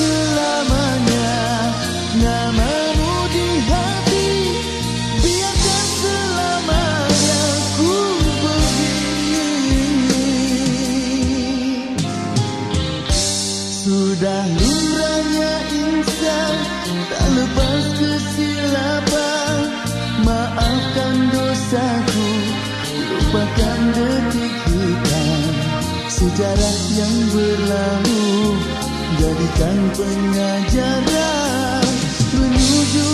selamanya namamu di hati. Biarkan selamanya ku sudah lumrahnya insan tak lepas kesilapan. Maafkan dosaku lupakan detik kita. Sejarah yang berlalu Bukan pengajaran menuju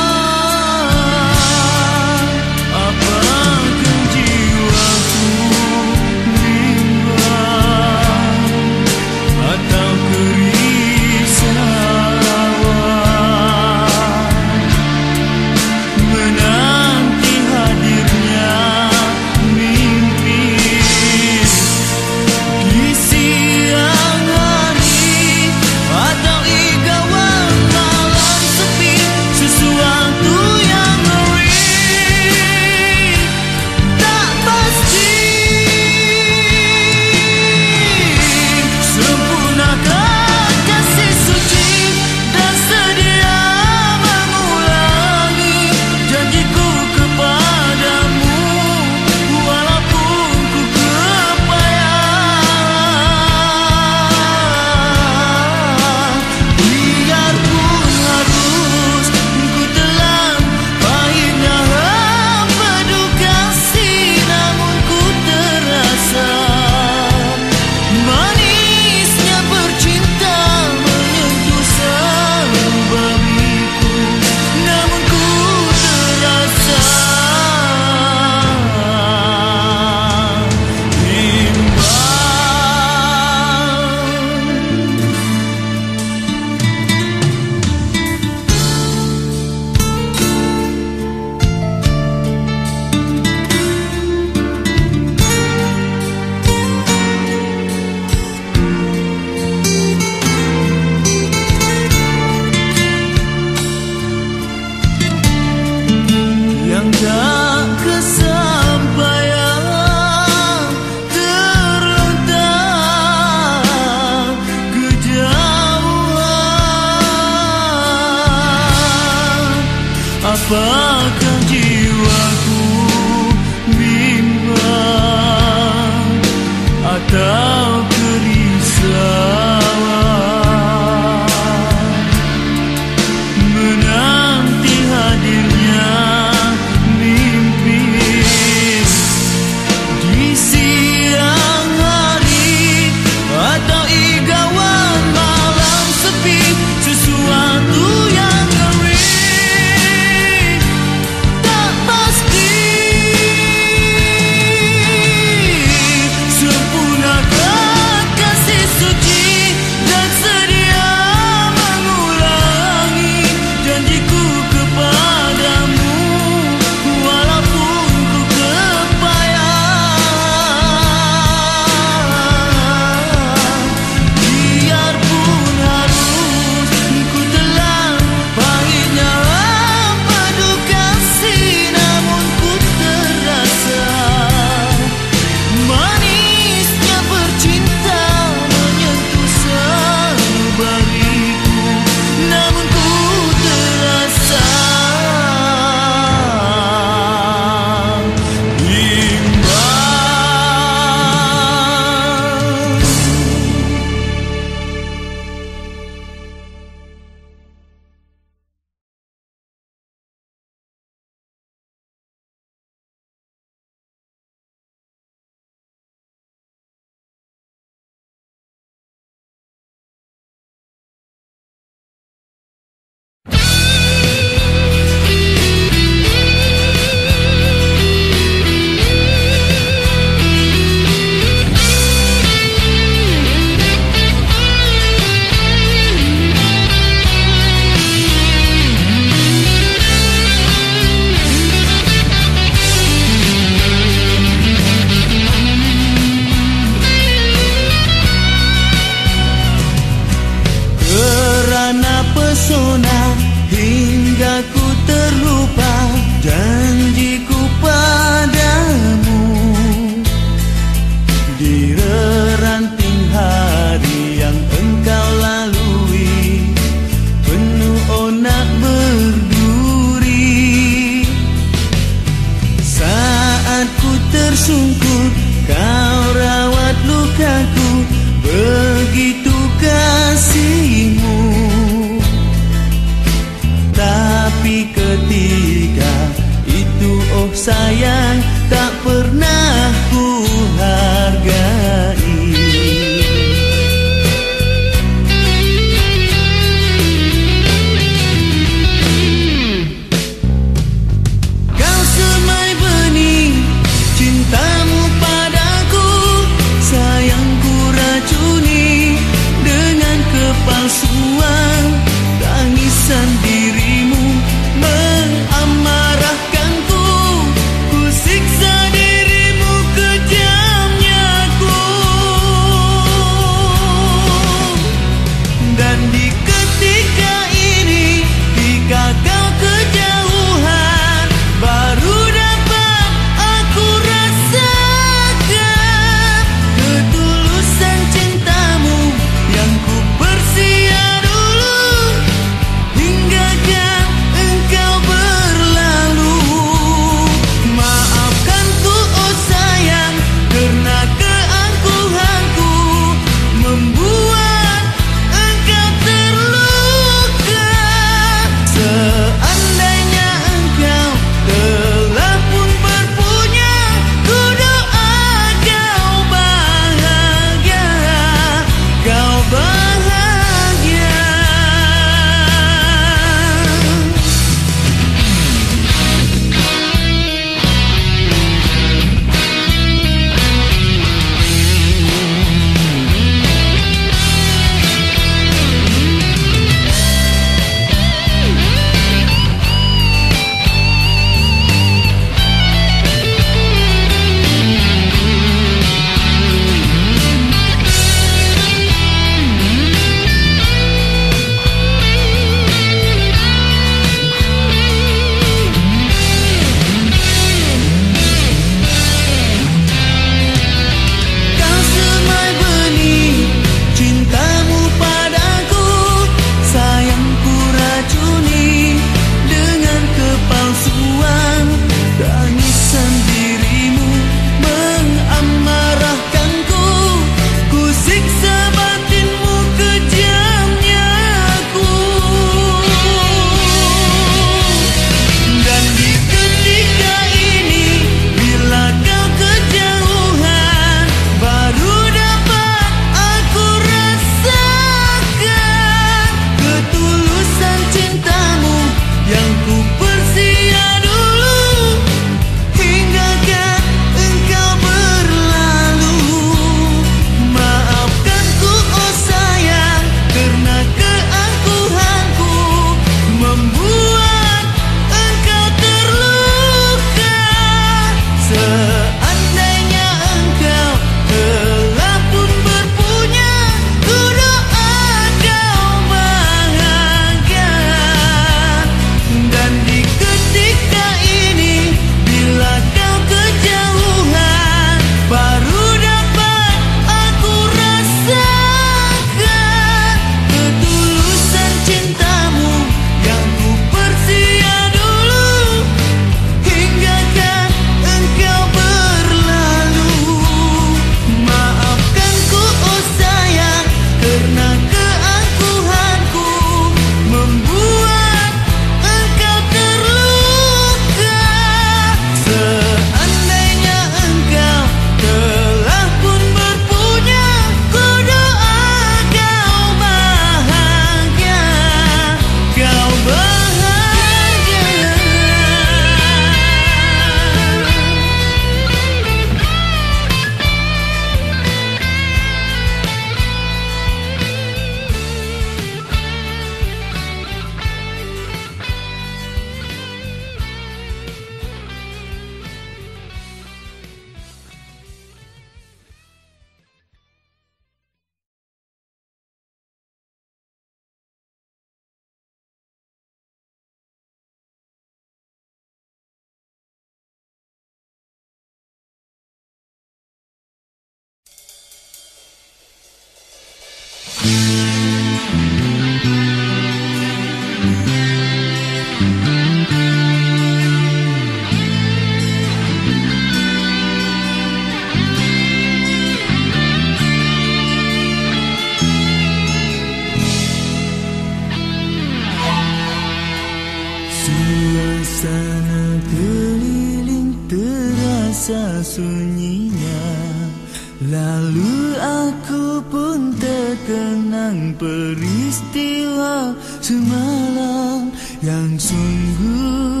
peristiwa semalam Yang sungguh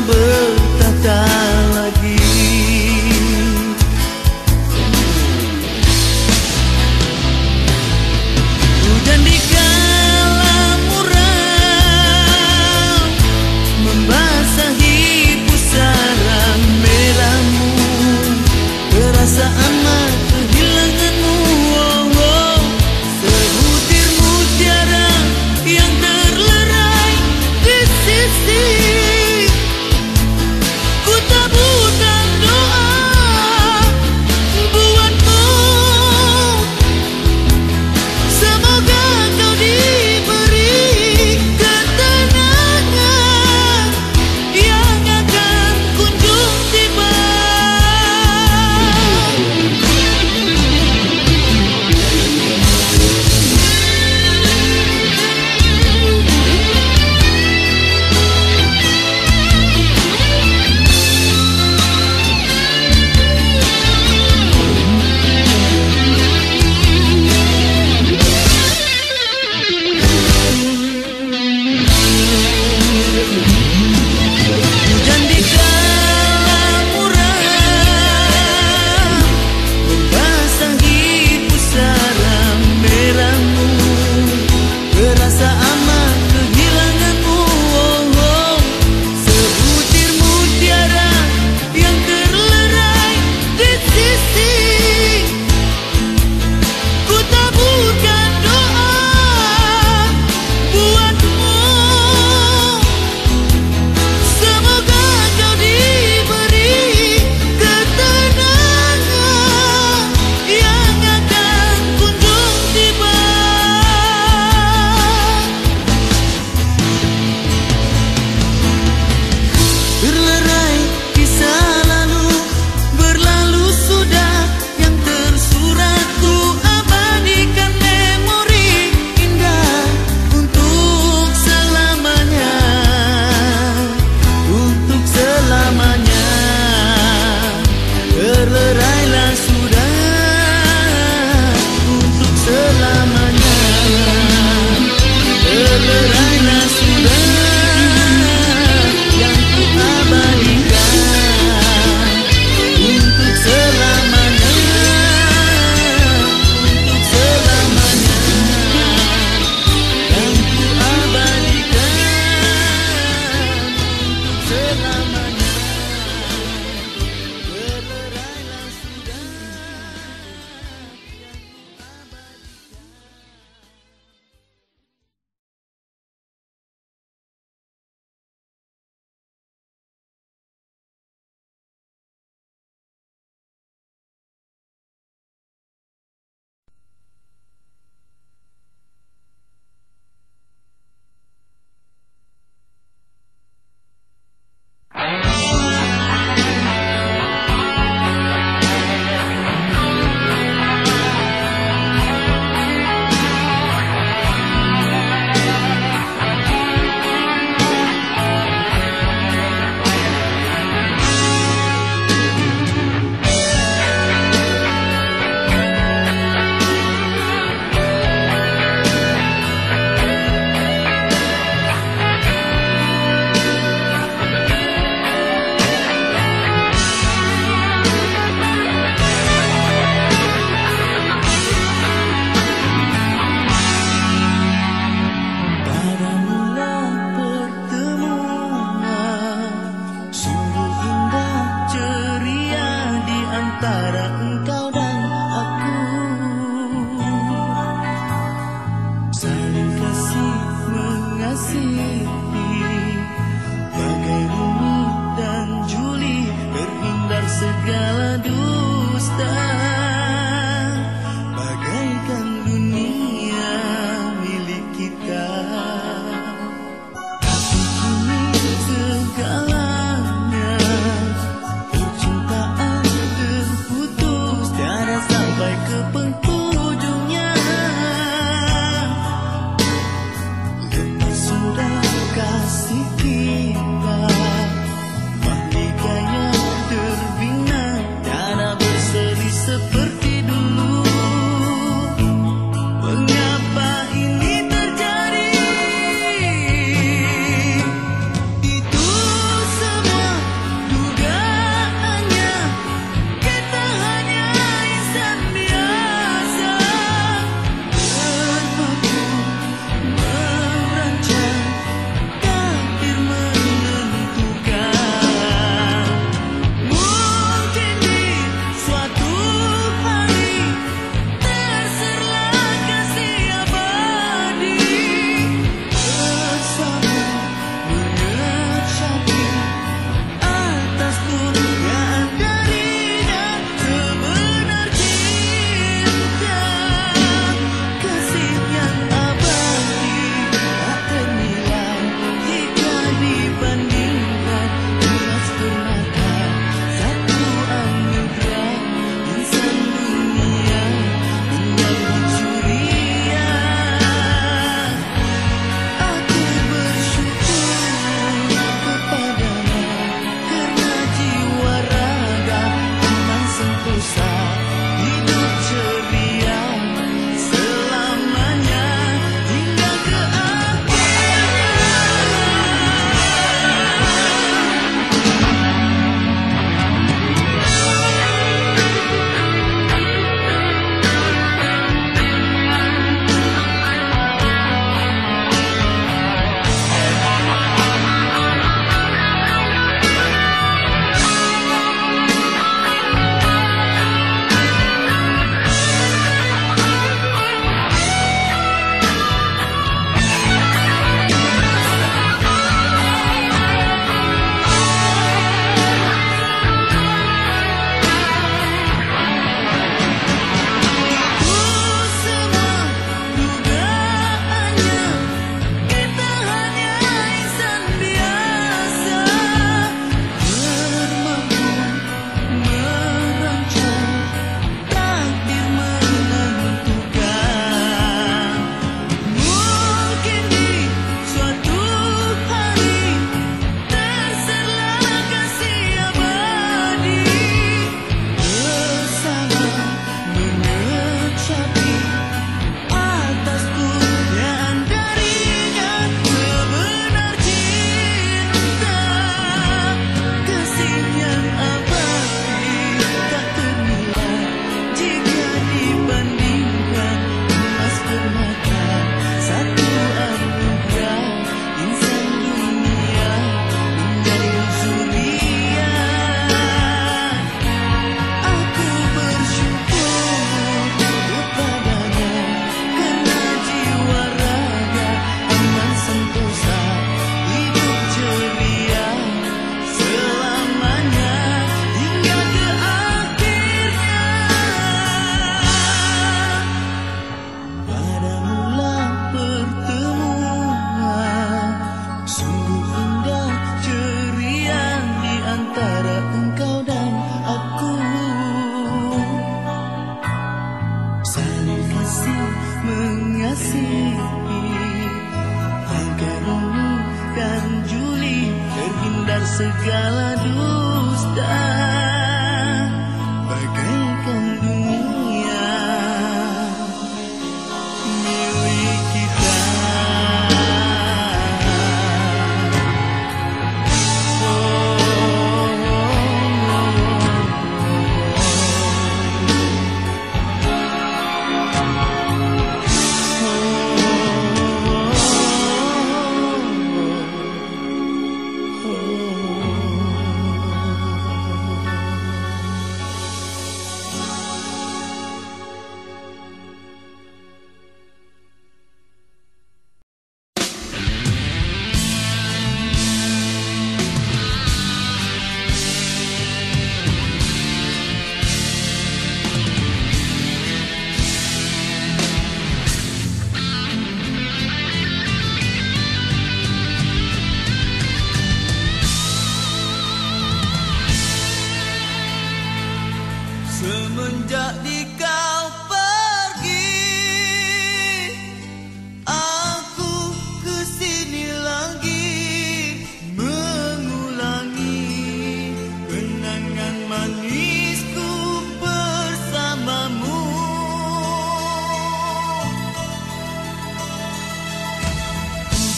remember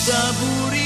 Ku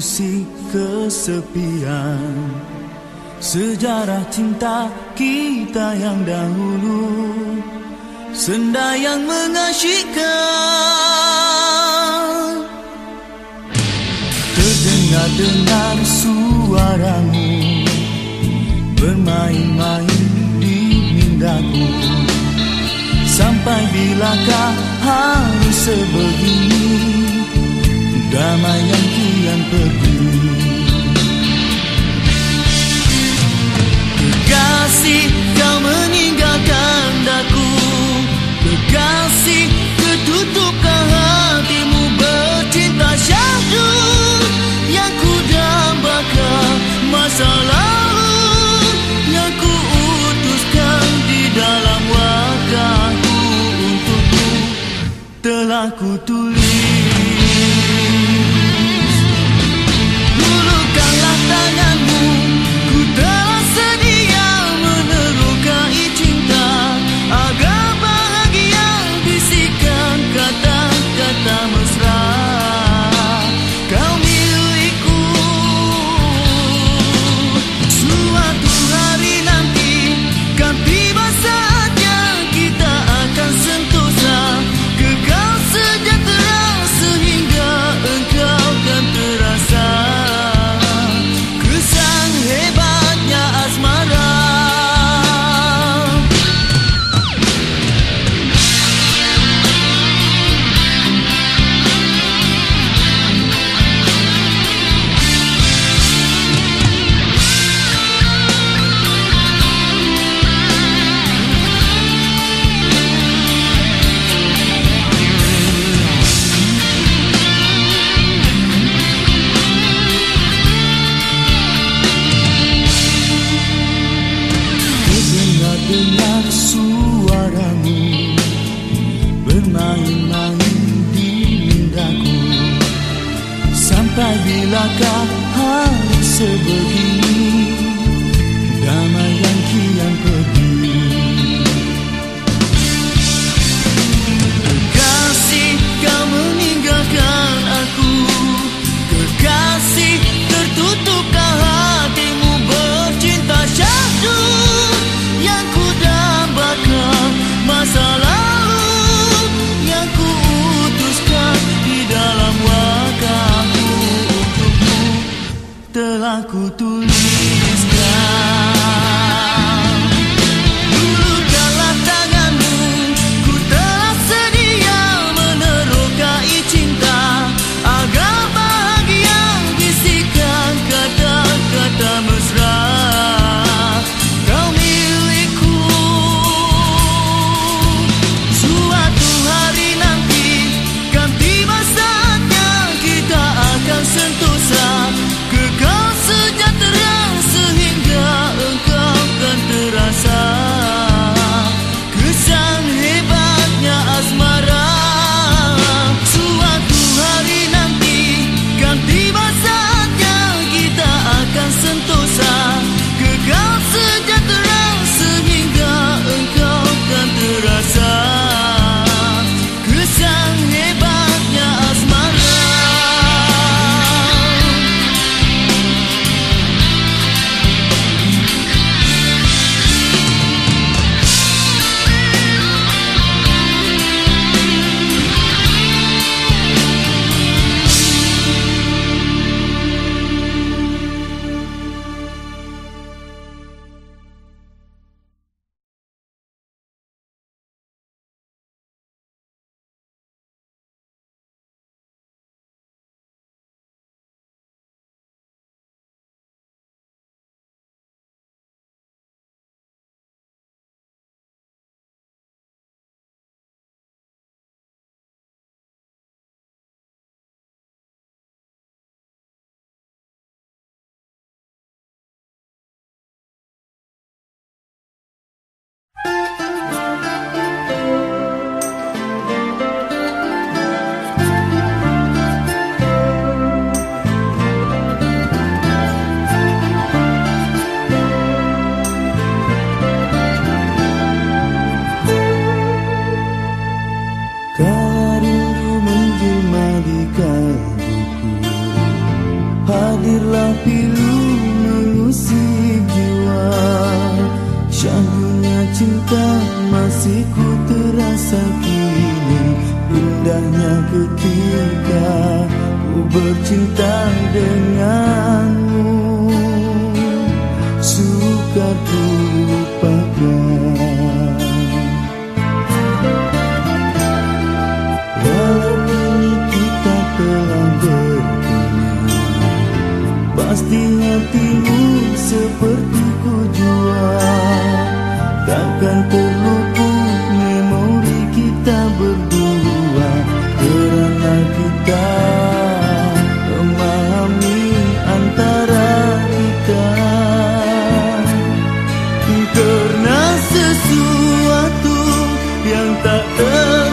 Diusik-usik kesepian. Sejarah cinta kita yang dahulu Senda yang mengasyikkan. Terdengar-dengar suaramu Bermain-main di mindaku. Sampai bilakah harus sebegini? Damai yang kian pergi Kekasih kau meninggalkan daku. Kekasih ketutupkah hatimu bercinta syahdu Yang ku dambakan masa lalu Yang ku utuskan di dalam wakahku untukmu Telah ku tulis yang tak terduga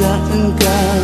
wajah engkau.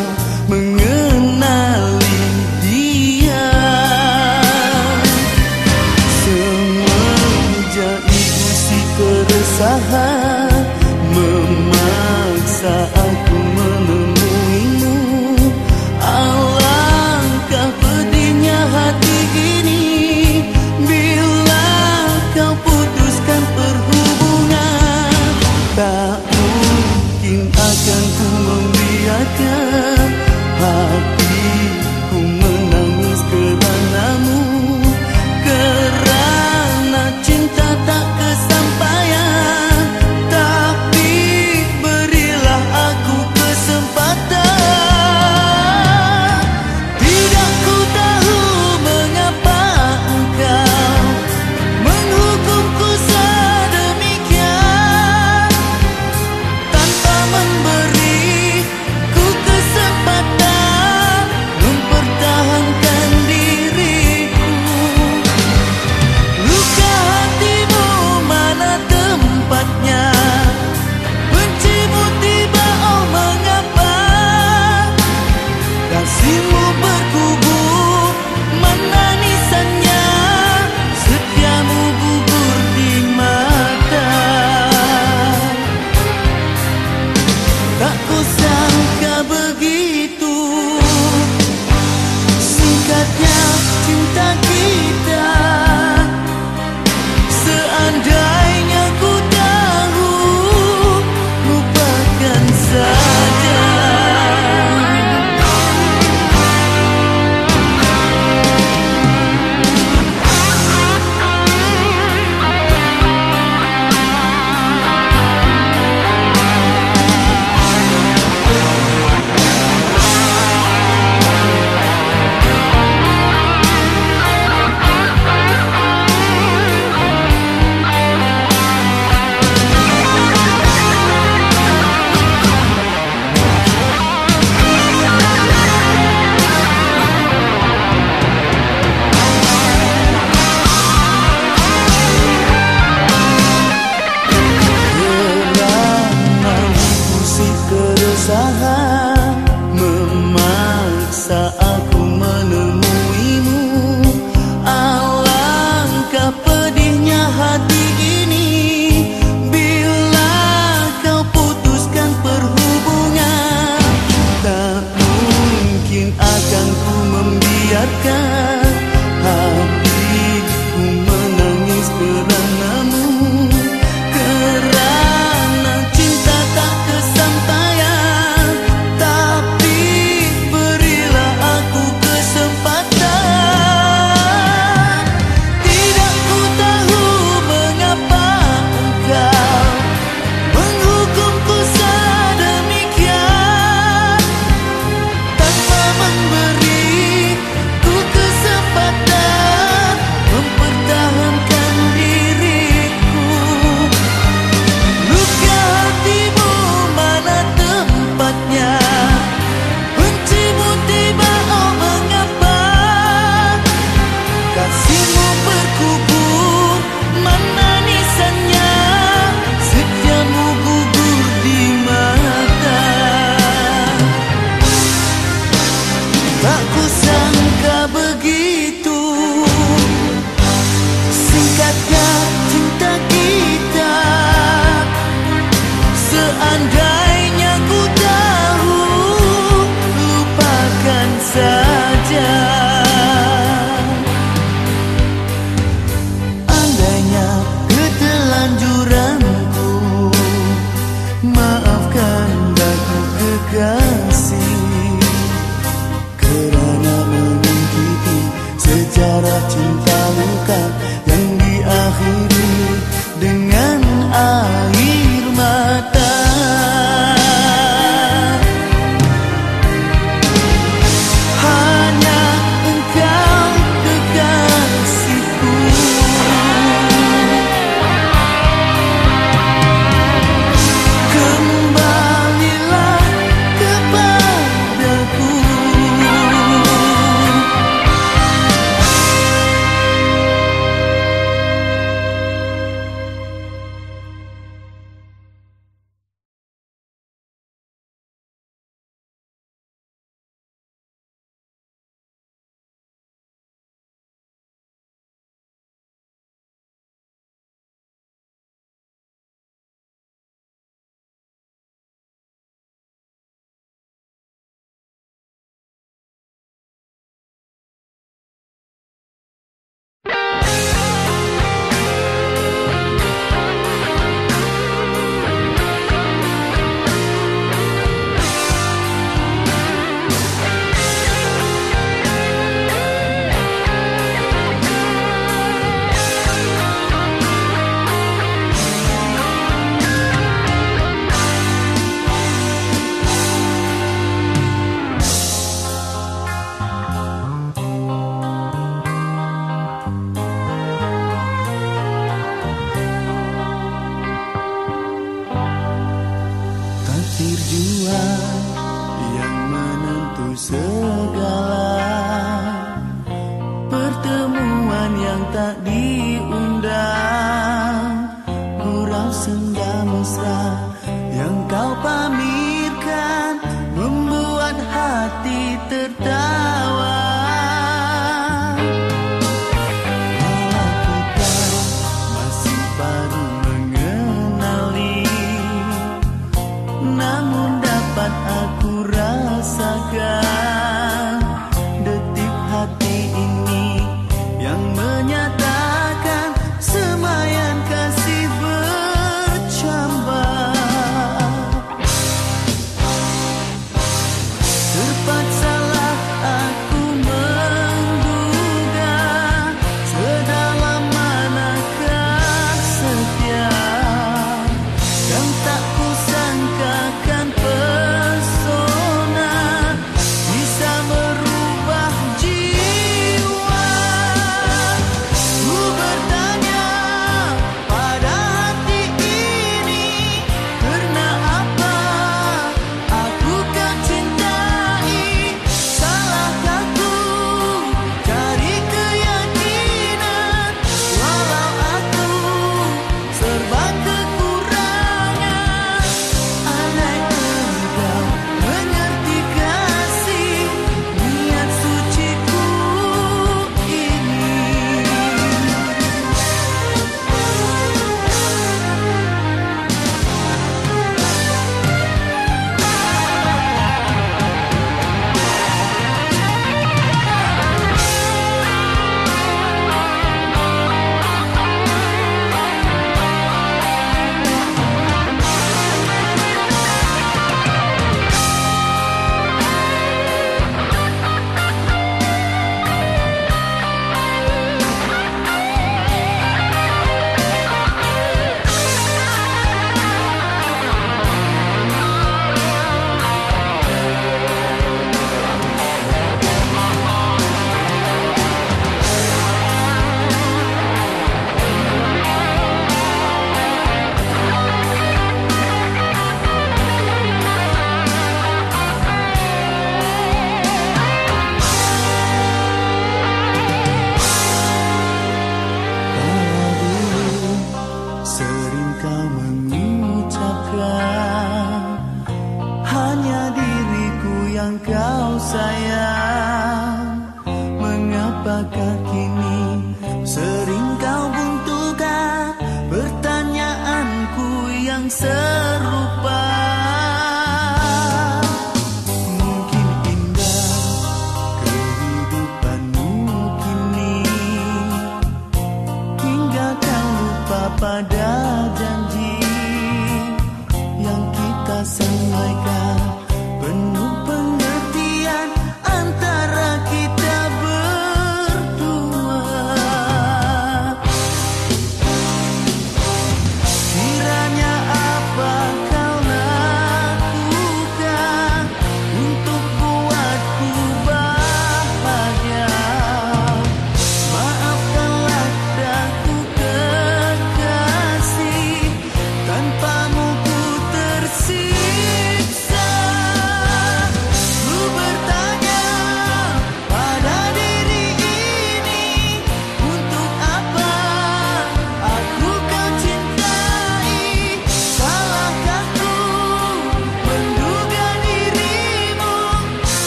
Σ' αγάπη